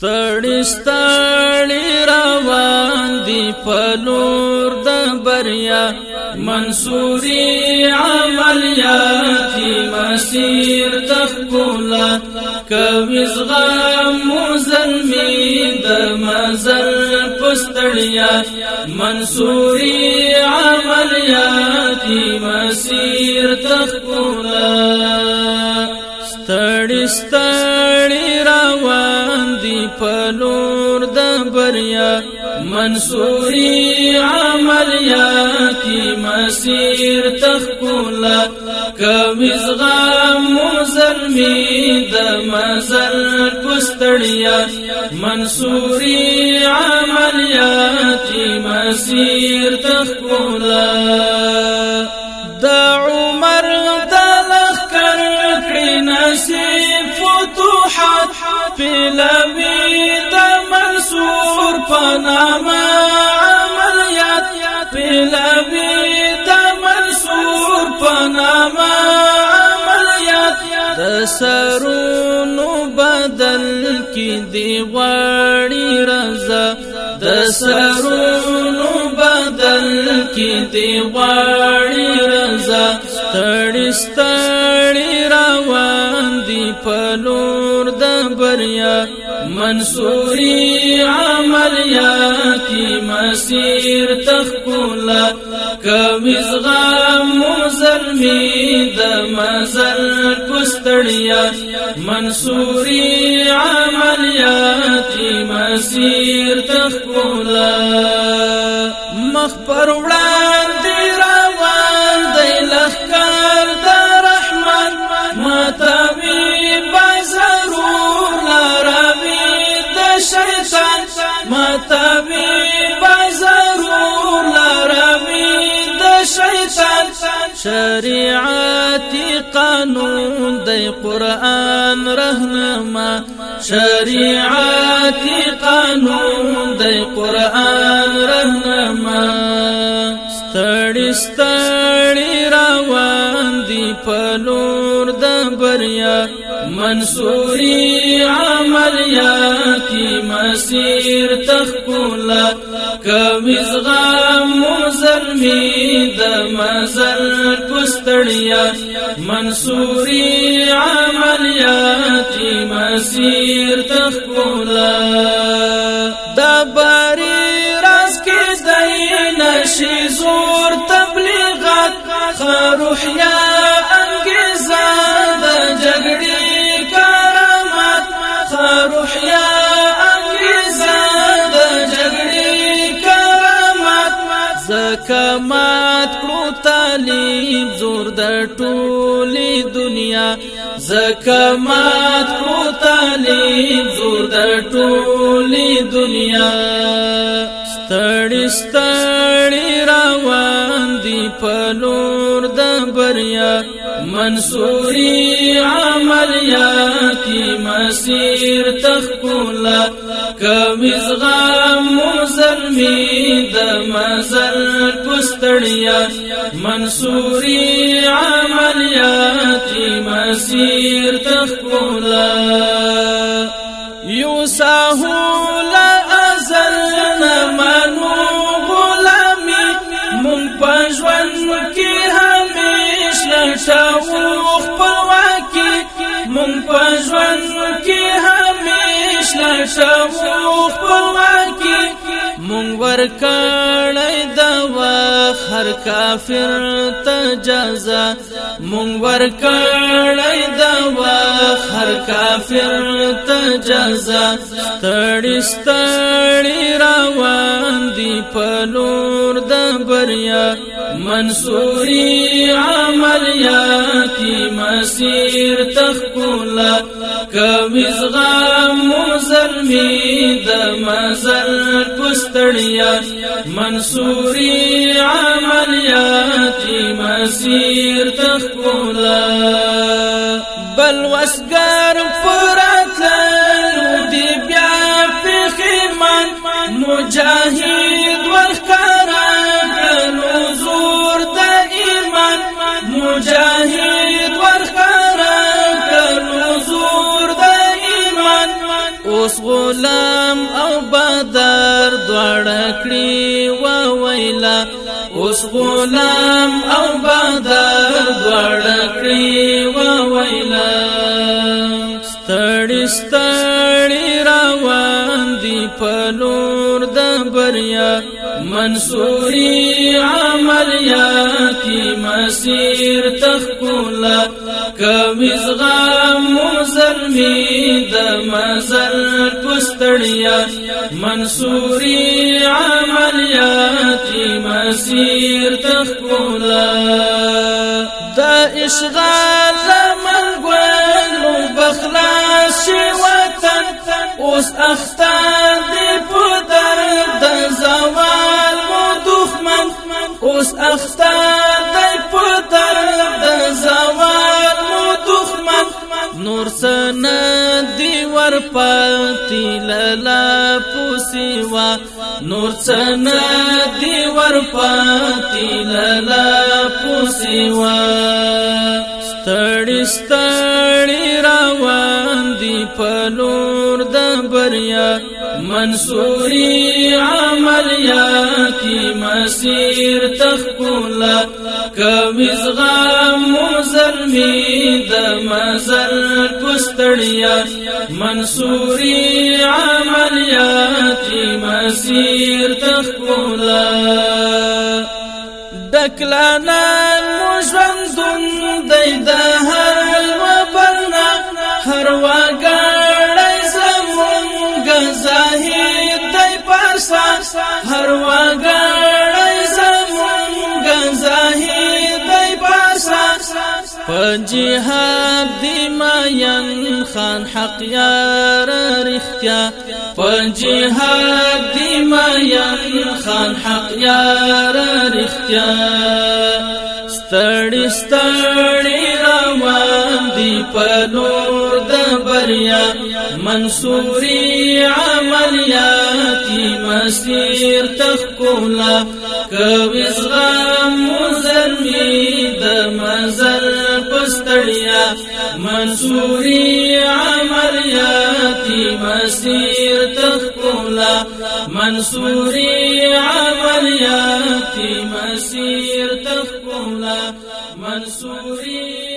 ستړي ستړي روان دي په لور د بریا منصوري عملیات مسیر تخکولا کوي زغم زلمي د مزل پستړیا منصوري عملیات مسیر تخکولا ستړي ستړي بریا منصوری عملیا کی مسیر تخکولا کویز غم مزلمی د مزل پستړیا منصوری عملیا کی مسیر تخکولا د عمر دلخ کر نصیب فتوحات پلوی سرونو بدل کی دی غاړي رضا د سرونو بدل کی دی غاړي رضا ستړي ستړي روان دی پلور د بریا منصوري عملیات مسیر تخکولا کوي زغم زلمی د مزل ستړیا منصوري عملیاتي مسیر تخولا مخ پر وړاندې روان دی لخر د رحمان ماتوي بزرور لروي د شیطان ماتوي بزرور لروي د شیطان شریعت دی قرآن رهنما شریعت قانون دی قرآن رهنما ستړي ستړي روان دی په لور د بریا منصوري عملیات مسیر تخکولا کوي زغم زلمی د مزل عملیات منصوری عملیات مسیر تخولا دبا نور د ټولې دنیا زکه مات کو طالب زور د ټولې دنیا ستړي ستړي روان دي په نور د بریا منصوري عملیات مسیر تخکولا کمیز غم مسلمی د مزل پستړیا منصوری عملیات مسیر تخولا یو ساهول ازل نمنو غلامی مون پژوان کی همیش لټو خپلواکی مون پژوان کی شمو خپلواکي مونږ ورکړې د هر کافر ته جزا مونږ ورکړې د هر کافر ته جزا ستړي ستړي روان دی پنور د بریا منصوري عملیاتي مسیر تخکولا کوز غم زلمی د مزل پستړیا منصوري عملیاتي مسیر تخکولا بل وسګر اوس غلام او بدر دواړه کړی و ویلا ستړي ستړي روان دي په لور د بریا منصوري عملیاتي مسیر تخکولا کوي زغم زلمي د مزل پستړیا منصوري مسیر تخکولا دا اشغال لمن گوانو بخلاش وطن اس اختار دی پدر دا زوال مو دخمن اوس اختار دی پاتې لالا پوسیوا نور څن دی ور پاتې لالا پوسیوا ستړي ستړي روان دی په نور د بریا منصوري عملیات کی مسیر تخکولا کوي زغم مزرمی د مزل ستړیا منصوري عملیات مسیر تخولا دکلانا مژوندون د دهر و برنا هر واګړې زمونږ زاهد د پرسا هر واګړې زمونږ زاهد د پرسا پنجهاد دی ماین خان حق یار رختیا په جهاد دی ماین خان حق یار رختیا ستړي ستړي روان دی په نور د بریا منصوري عملیاتي مسیر تخکولا کوي زغم مزرمی د مزل پستړیا منصوري عملیاتی مسیر تخکولا منصوری عملیاتی مسیر تخکولا منصوری